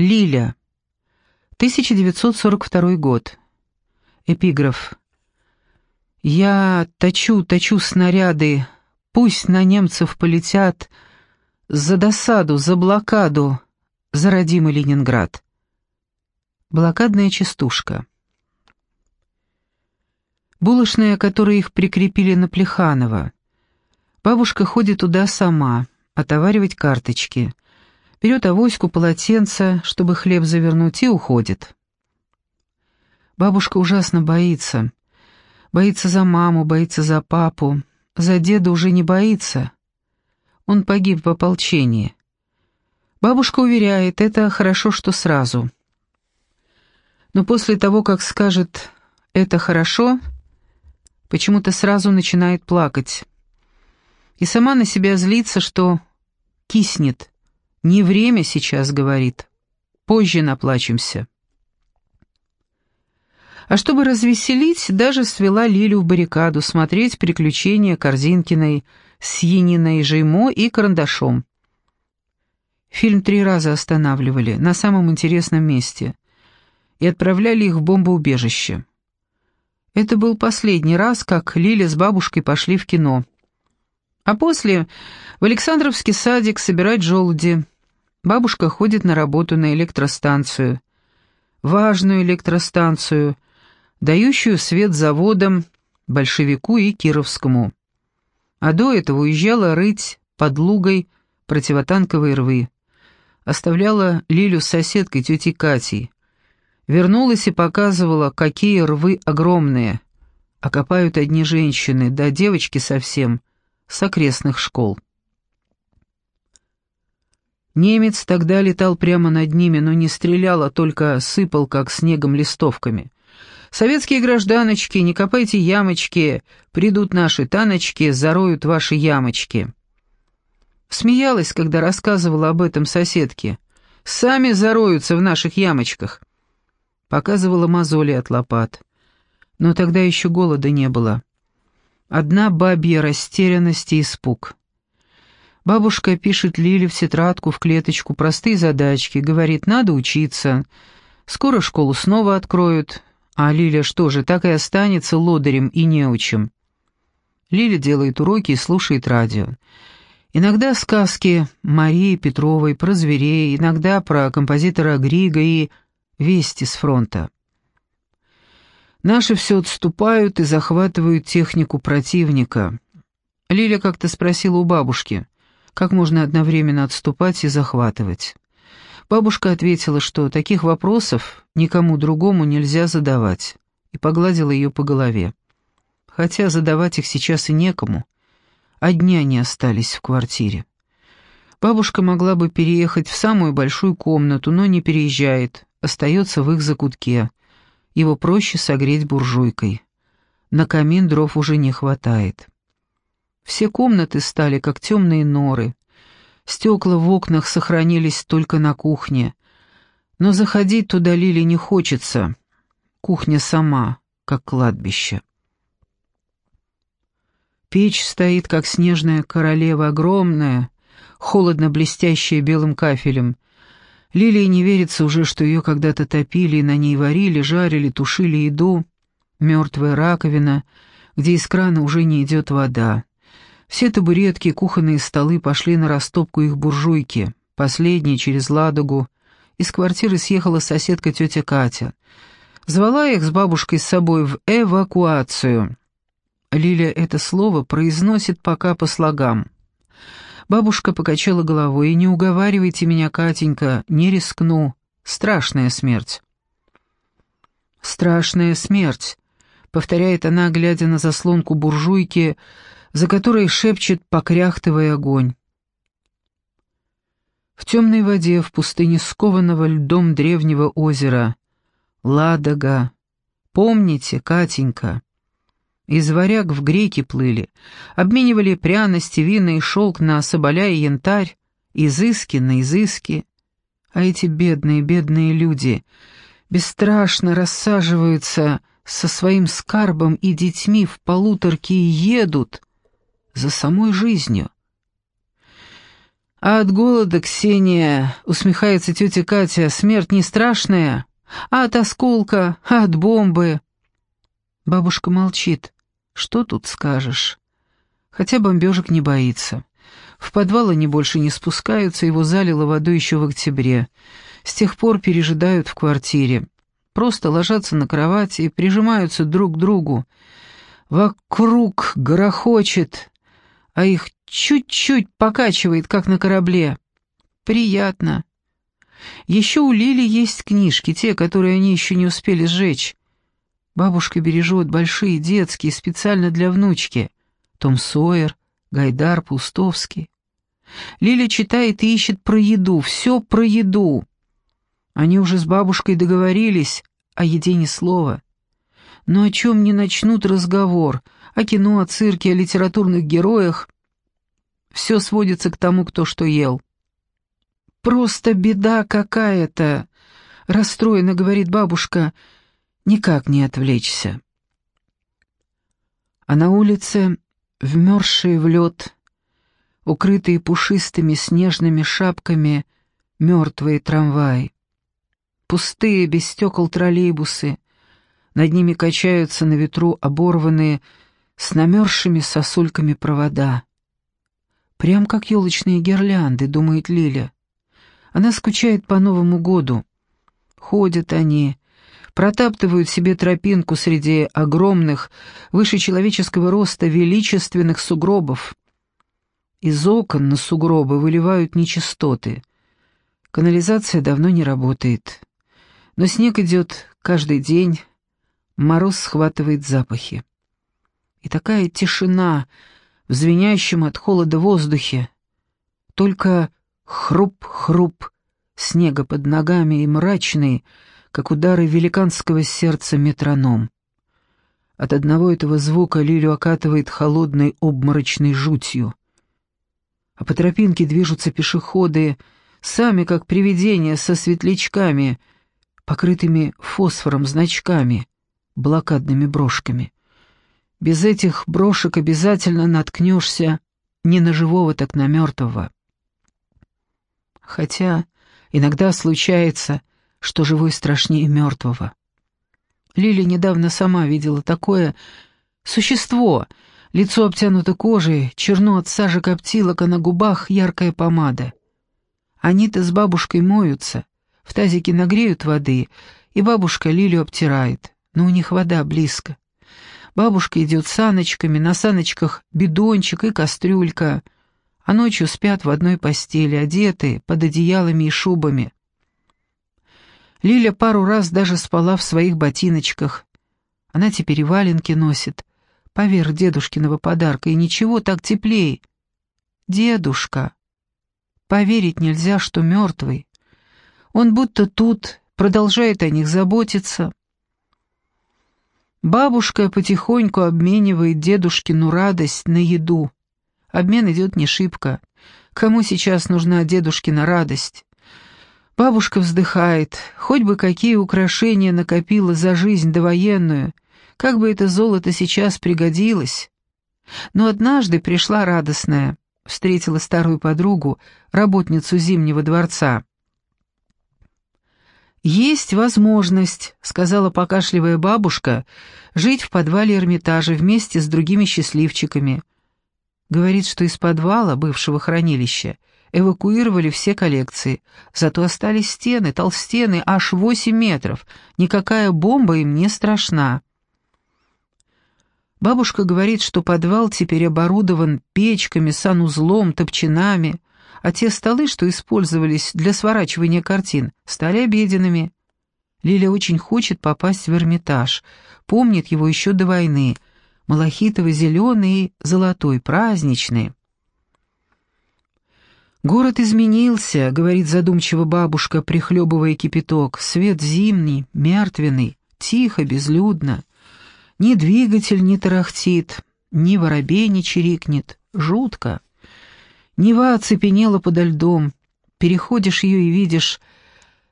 Лиля. 1942 год. Эпиграф. «Я точу, точу снаряды, пусть на немцев полетят, за досаду, за блокаду, за родимый Ленинград». Блокадная частушка. Булочная, которой их прикрепили на Плеханова. Бабушка ходит туда сама, отоваривать карточки. Берет авоську, полотенце, чтобы хлеб завернуть, и уходит. Бабушка ужасно боится. Боится за маму, боится за папу. За деда уже не боится. Он погиб в ополчении. Бабушка уверяет, это хорошо, что сразу. Но после того, как скажет «это хорошо», почему-то сразу начинает плакать. И сама на себя злится, что киснет. Не время сейчас, говорит. Позже наплачемся. А чтобы развеселить, даже свела Лилю в баррикаду смотреть приключения Корзинкиной с Яниной Жеймо и Карандашом. Фильм три раза останавливали, на самом интересном месте, и отправляли их в бомбоубежище. Это был последний раз, как Лиля с бабушкой пошли в кино. А после в Александровский садик собирать желуди. Бабушка ходит на работу на электростанцию. Важную электростанцию, дающую свет заводам, большевику и кировскому. А до этого уезжала рыть под лугой противотанковые рвы. Оставляла Лилю с соседкой тетей Катей. Вернулась и показывала, какие рвы огромные. А одни женщины, да девочки совсем, с окрестных школ. Немец тогда летал прямо над ними, но не стрелял, а только сыпал, как снегом, листовками. «Советские гражданочки, не копайте ямочки, придут наши таночки, зароют ваши ямочки». Смеялась, когда рассказывала об этом соседке. «Сами зароются в наших ямочках показывала мозоли от лопат. Но тогда еще голода не было. Одна бабья растерянность и испуг. Бабушка пишет Лиле в тетрадку, в клеточку простые задачки, говорит, надо учиться. Скоро школу снова откроют, а Лиля что же, так и останется лодырем и неучем. Лиля делает уроки и слушает радио. Иногда сказки Марии Петровой про зверей, иногда про композитора Грига и Вести с фронта. Наши все отступают и захватывают технику противника. Лиля как-то спросила у бабушки, как можно одновременно отступать и захватывать. Бабушка ответила, что таких вопросов никому другому нельзя задавать, и погладила ее по голове. Хотя задавать их сейчас и некому. Одни они остались в квартире. Бабушка могла бы переехать в самую большую комнату, но не переезжает, остается в их закутке. Его проще согреть буржуйкой. На камин дров уже не хватает. Все комнаты стали как темные норы. Стекла в окнах сохранились только на кухне. Но заходить туда Лили не хочется. Кухня сама, как кладбище. Печь стоит, как снежная королева, огромная, холодно блестящая белым кафелем — Лилии не верится уже, что ее когда-то топили и на ней варили, жарили, тушили еду. Мертвая раковина, где из крана уже не идет вода. Все табуретки, кухонные столы пошли на растопку их буржуйки. Последней через Ладогу. Из квартиры съехала соседка тетя Катя. Звала их с бабушкой с собой в эвакуацию. Лиля это слово произносит пока по слогам. Бабушка покачала головой. «И не уговаривайте меня, Катенька, не рискну. Страшная смерть». «Страшная смерть», — повторяет она, глядя на заслонку буржуйки, за которой шепчет, покряхтывая огонь. В темной воде, в пустыне скованного льдом древнего озера. Ладога. Помните, Катенька? Из варяг в греки плыли, обменивали пряности, вина и шелк на соболя и янтарь, изыски на изыски. А эти бедные, бедные люди бесстрашно рассаживаются со своим скарбом и детьми в полуторки и едут за самой жизнью. «А от голода, Ксения, — усмехается тетя Катя, — смерть не страшная, а от осколка, а от бомбы». Бабушка молчит. «Что тут скажешь?» Хотя бомбежек не боится. В подвал они больше не спускаются, его залило водой еще в октябре. С тех пор пережидают в квартире. Просто ложатся на кровати и прижимаются друг к другу. Вокруг грохочет, а их чуть-чуть покачивает, как на корабле. Приятно. Еще у Лили есть книжки, те, которые они еще не успели сжечь. Бабушка бережет большие детские, специально для внучки. Том Сойер, Гайдар, Пустовский. Лиля читает и ищет про еду, все про еду. Они уже с бабушкой договорились, о еде ни слова. Но о чем не начнут разговор, о кино, о цирке, о литературных героях, все сводится к тому, кто что ел. «Просто беда какая-то», — расстроенно говорит бабушка, — «никак не отвлечься». А на улице, вмерзшие в лед, укрытые пушистыми снежными шапками, мертвые трамваи. Пустые, без стекол троллейбусы, над ними качаются на ветру оборванные, с намерзшими сосульками провода. Прям как елочные гирлянды, думает Лиля. Она скучает по Новому году. Ходят они, протаптывают себе тропинку среди огромных, выше человеческого роста, величественных сугробов. Из окон на сугробы выливают нечистоты. Канализация давно не работает. Но снег идет каждый день, мороз схватывает запахи. И такая тишина в звенящем от холода воздухе. Только хруп-хруп снега под ногами и мрачный, как удары великанского сердца метроном. От одного этого звука Лилю окатывает холодной обморочной жутью. А по тропинке движутся пешеходы, сами как привидения со светлячками — покрытыми фосфором значками, блокадными брошками. Без этих брошек обязательно наткнешься не на живого, так на мертвого. Хотя иногда случается, что живой страшнее мертвого. Лили недавно сама видела такое существо, лицо обтянуто кожей, черно от сажи коптилок, а на губах яркая помада. Они-то с бабушкой моются, в тазике нагреют воды, и бабушка Лилю обтирает, но у них вода близко. Бабушка идет саночками, на саночках бидончик и кастрюлька, а ночью спят в одной постели, одетые, под одеялами и шубами. Лиля пару раз даже спала в своих ботиночках. Она теперь и валенки носит, поверх дедушкиного подарка, и ничего так теплее. Дедушка. Поверить нельзя, что мертвый. Он будто тут, продолжает о них заботиться. Бабушка потихоньку обменивает дедушкину радость на еду. Обмен идет не шибко. Кому сейчас нужна дедушкина радость? Бабушка вздыхает. Хоть бы какие украшения накопила за жизнь довоенную, как бы это золото сейчас пригодилось. Но однажды пришла радостная. Встретила старую подругу, работницу Зимнего дворца. «Есть возможность», — сказала покашливая бабушка, «жить в подвале Эрмитажа вместе с другими счастливчиками». Говорит, что из подвала бывшего хранилища эвакуировали все коллекции, зато остались стены, толстены, аж восемь метров, никакая бомба им не страшна. Бабушка говорит, что подвал теперь оборудован печками, санузлом, топчинами, а те столы, что использовались для сворачивания картин, стали обеденными. Лиля очень хочет попасть в Эрмитаж, помнит его еще до войны, малахитово-зеленый и золотой, праздничный. «Город изменился», — говорит задумчиво бабушка, прихлебывая кипяток. «Свет зимний, мертвенный, тихо, безлюдно. Ни двигатель не тарахтит, ни воробей не чирикнет. Жутко». Нева оцепенела подо льдом. Переходишь ее и видишь,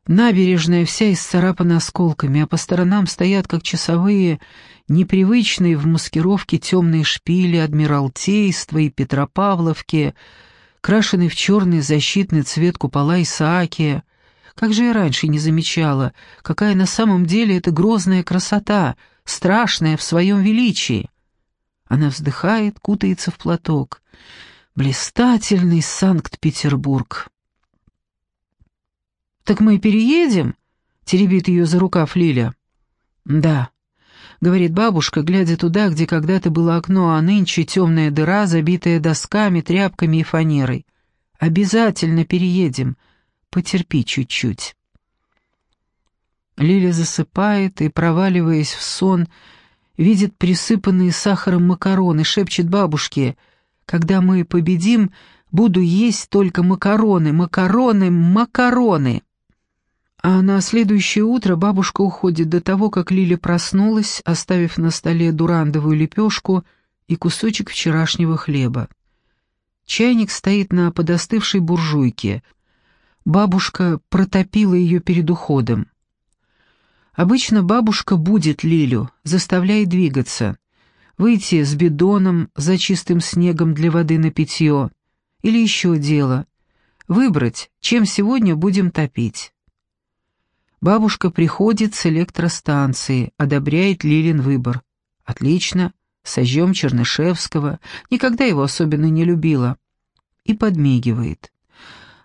набережная вся исцарапана осколками, а по сторонам стоят, как часовые, непривычные в маскировке темные шпили Адмиралтейства и Петропавловки, крашеный в черный защитный цвет купола Исаакия. Как же я раньше не замечала, какая на самом деле это грозная красота, страшная в своем величии. Она вздыхает, кутается в платок. Блистательный Санкт-Петербург. «Так мы переедем?» — теребит ее за рукав Лиля. «Да», — говорит бабушка, глядя туда, где когда-то было окно, а нынче темная дыра, забитая досками, тряпками и фанерой. «Обязательно переедем. Потерпи чуть-чуть». Лиля засыпает и, проваливаясь в сон, видит присыпанные сахаром макароны, шепчет бабушке, «Когда мы победим, буду есть только макароны, макароны, макароны!» А на следующее утро бабушка уходит до того, как Лиля проснулась, оставив на столе дурандовую лепешку и кусочек вчерашнего хлеба. Чайник стоит на подостывшей буржуйке. Бабушка протопила ее перед уходом. Обычно бабушка будет Лилю, заставляет двигаться, выйти с бидоном за чистым снегом для воды на питье, или еще дело, выбрать, чем сегодня будем топить. Бабушка приходит с электростанции, одобряет Лилин выбор. Отлично, сожжем Чернышевского, никогда его особенно не любила. И подмигивает.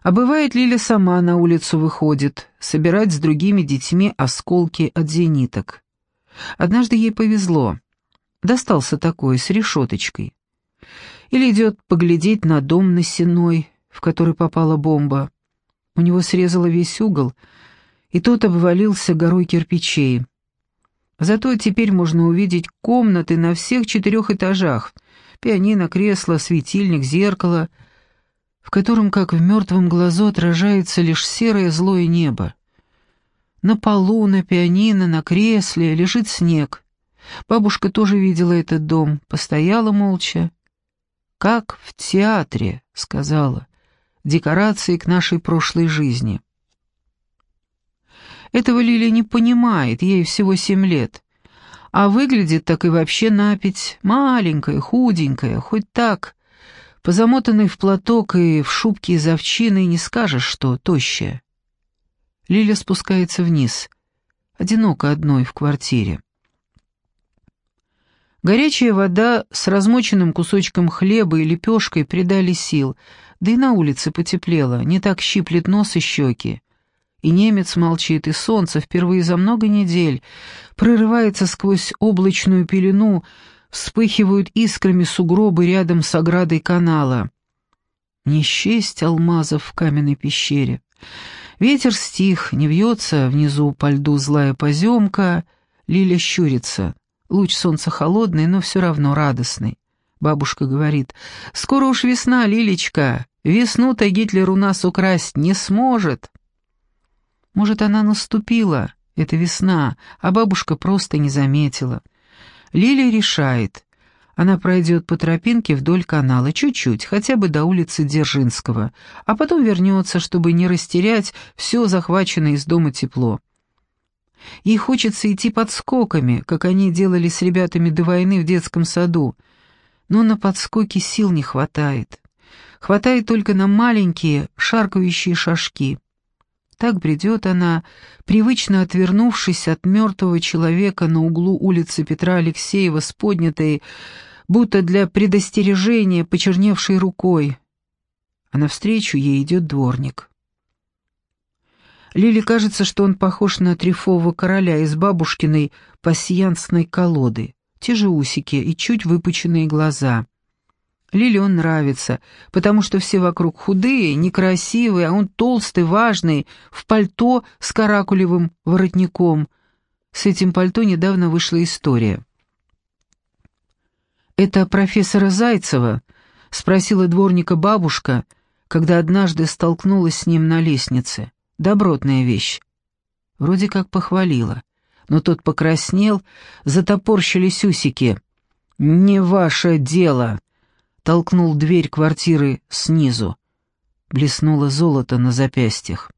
А бывает, Лиля сама на улицу выходит, собирать с другими детьми осколки от зениток. Однажды ей повезло. Достался такой, с решеточкой. Или идет поглядеть на дом на Сеной, в который попала бомба. У него срезало весь угол — и тот обвалился горой кирпичей. Зато теперь можно увидеть комнаты на всех четырех этажах, пианино, кресло, светильник, зеркало, в котором, как в мертвом глазу, отражается лишь серое злое небо. На полу, на пианино, на кресле лежит снег. Бабушка тоже видела этот дом, постояла молча. «Как в театре», — сказала, — «декорации к нашей прошлой жизни». Этого Лили не понимает, ей всего семь лет. А выглядит так и вообще напить, маленькая, худенькая, хоть так. Позамотанной в платок и в шубке из овчины не скажешь, что тощая. Лиля спускается вниз, одиноко одной в квартире. Горячая вода с размоченным кусочком хлеба и лепешкой придали сил, да и на улице потеплело, не так щиплет нос и щеки. И немец молчит, и солнце впервые за много недель прорывается сквозь облачную пелену, вспыхивают искрами сугробы рядом с оградой канала. Не счесть алмазов в каменной пещере. Ветер стих, не вьется внизу по льду злая поземка, Лиля щурится. Луч солнца холодный, но все равно радостный. Бабушка говорит, «Скоро уж весна, Лилечка, весну-то Гитлер у нас украсть не сможет». Может, она наступила, это весна, а бабушка просто не заметила. Лилия решает. Она пройдет по тропинке вдоль канала, чуть-чуть, хотя бы до улицы Дзержинского, а потом вернется, чтобы не растерять все захваченное из дома тепло. Ей хочется идти подскоками, как они делали с ребятами до войны в детском саду, но на подскоки сил не хватает. Хватает только на маленькие шаркающие шажки. Так бредет она, привычно отвернувшись от мертвого человека на углу улицы Петра Алексеева с поднятой, будто для предостережения, почерневшей рукой. А навстречу ей идет дворник. Лиле кажется, что он похож на трифового короля из бабушкиной пассиансной колоды. Те же усики и чуть выпученные глаза. Лиле он нравится, потому что все вокруг худые, некрасивые, а он толстый, важный, в пальто с каракулевым воротником. С этим пальто недавно вышла история. «Это профессора Зайцева?» — спросила дворника бабушка, когда однажды столкнулась с ним на лестнице. «Добротная вещь». Вроде как похвалила, но тот покраснел, затопорщились усики. «Не ваше дело!» толкнул дверь квартиры снизу. Блеснуло золото на запястьях.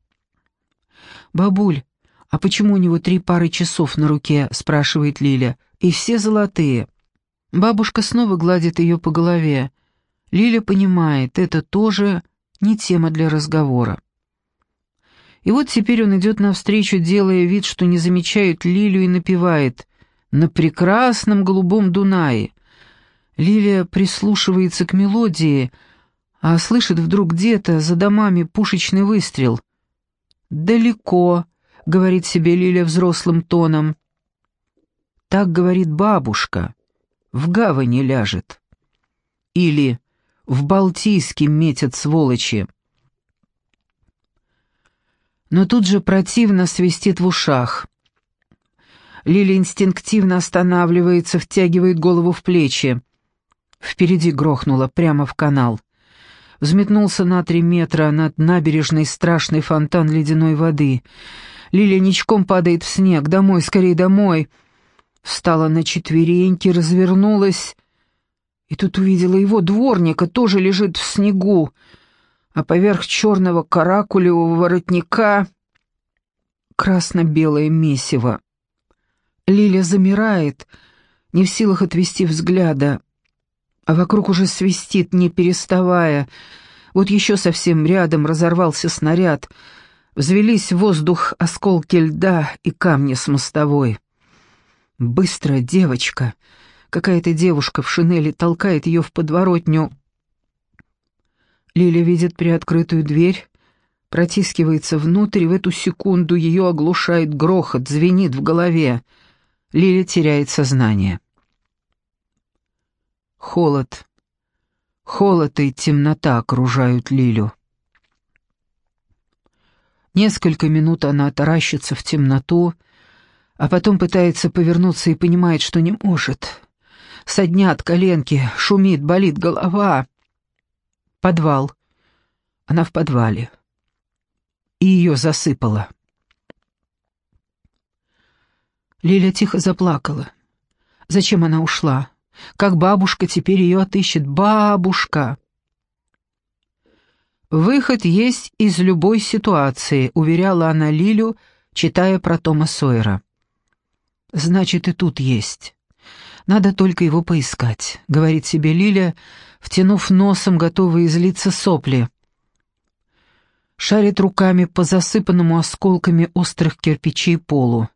«Бабуль, а почему у него три пары часов на руке?» — спрашивает Лиля. «И все золотые». Бабушка снова гладит ее по голове. Лиля понимает, это тоже не тема для разговора. И вот теперь он идет навстречу, делая вид, что не замечает Лилю и напевает «На прекрасном голубом Дунае». Лилия прислушивается к мелодии, а слышит вдруг где-то за домами пушечный выстрел. «Далеко», — говорит себе Лиля взрослым тоном. Так говорит бабушка. В гавани ляжет. Или в Балтийске метят сволочи но тут же противно свистит в ушах. Лили инстинктивно останавливается, втягивает голову в плечи. Впереди грохнуло, прямо в канал. Взметнулся на три метра над набережной страшный фонтан ледяной воды. Лилия ничком падает в снег. «Домой, скорее домой!» Встала на четвереньки, развернулась, и тут увидела его дворника, тоже лежит в снегу а поверх черного каракулевого воротника красно-белое месиво. Лиля замирает, не в силах отвести взгляда, а вокруг уже свистит, не переставая. Вот еще совсем рядом разорвался снаряд, взвелись в воздух осколки льда и камни с мостовой. Быстро девочка, какая-то девушка в шинели толкает ее в подворотню, Лиля видит приоткрытую дверь, протискивается внутрь, и в эту секунду ее оглушает грохот, звенит в голове. Лиля теряет сознание. Холод. Холод и темнота окружают Лилю. Несколько минут она таращится в темноту, а потом пытается повернуться и понимает, что не может. Соднят коленки, шумит, болит голова. Подвал. Она в подвале. И ее засыпало. Лиля тихо заплакала. Зачем она ушла? Как бабушка теперь ее отыщет? Бабушка! «Выход есть из любой ситуации», — уверяла она Лилю, читая про Тома Сойера. «Значит, и тут есть. Надо только его поискать», — говорит себе Лиля, втянув носом, готовые излиться сопли. Шарит руками по засыпанному осколками острых кирпичей полу,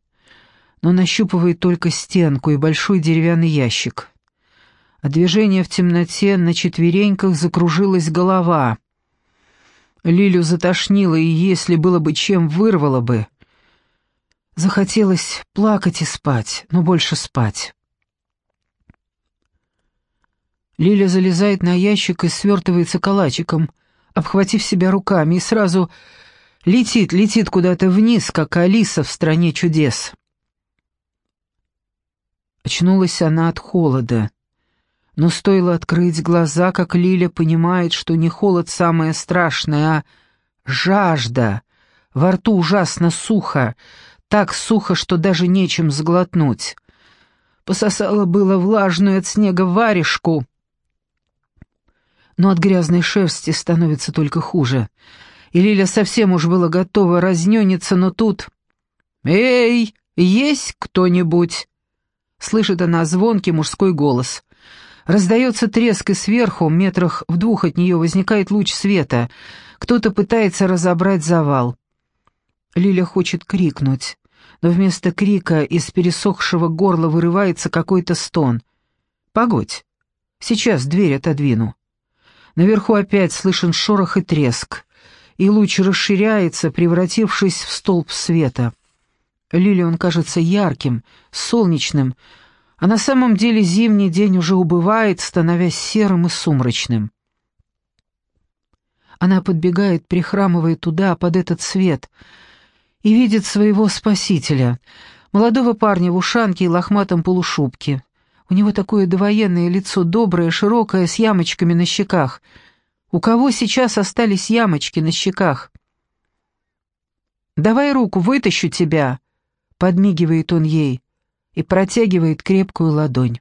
но нащупывает только стенку и большой деревянный ящик. От движения в темноте на четвереньках закружилась голова. Лилю затошнило, и если было бы чем, вырвало бы. Захотелось плакать и спать, но больше спать. Лиля залезает на ящик и свертывается калачиком, обхватив себя руками, и сразу летит, летит куда-то вниз, как Алиса в «Стране чудес». Очнулась она от холода. Но стоило открыть глаза, как Лиля понимает, что не холод самое страшное, а жажда. Во рту ужасно сухо, так сухо, что даже нечем сглотнуть. Пососала было влажную от снега варежку — но от грязной шерсти становится только хуже. И Лиля совсем уж была готова разнёниться, но тут... «Эй, есть кто-нибудь?» Слышит она звонкий мужской голос. Раздается треск, и сверху, метрах в двух от нее, возникает луч света. Кто-то пытается разобрать завал. Лиля хочет крикнуть, но вместо крика из пересохшего горла вырывается какой-то стон. «Погодь, сейчас дверь отодвину». Наверху опять слышен шорох и треск, и луч расширяется, превратившись в столб света. Лили он кажется ярким, солнечным, а на самом деле зимний день уже убывает, становясь серым и сумрачным. Она подбегает, прихрамывая туда, под этот свет, и видит своего спасителя, молодого парня в ушанке и лохматом полушубке. У него такое довоенное лицо, доброе, широкое, с ямочками на щеках. У кого сейчас остались ямочки на щеках? «Давай руку, вытащу тебя», — подмигивает он ей и протягивает крепкую ладонь.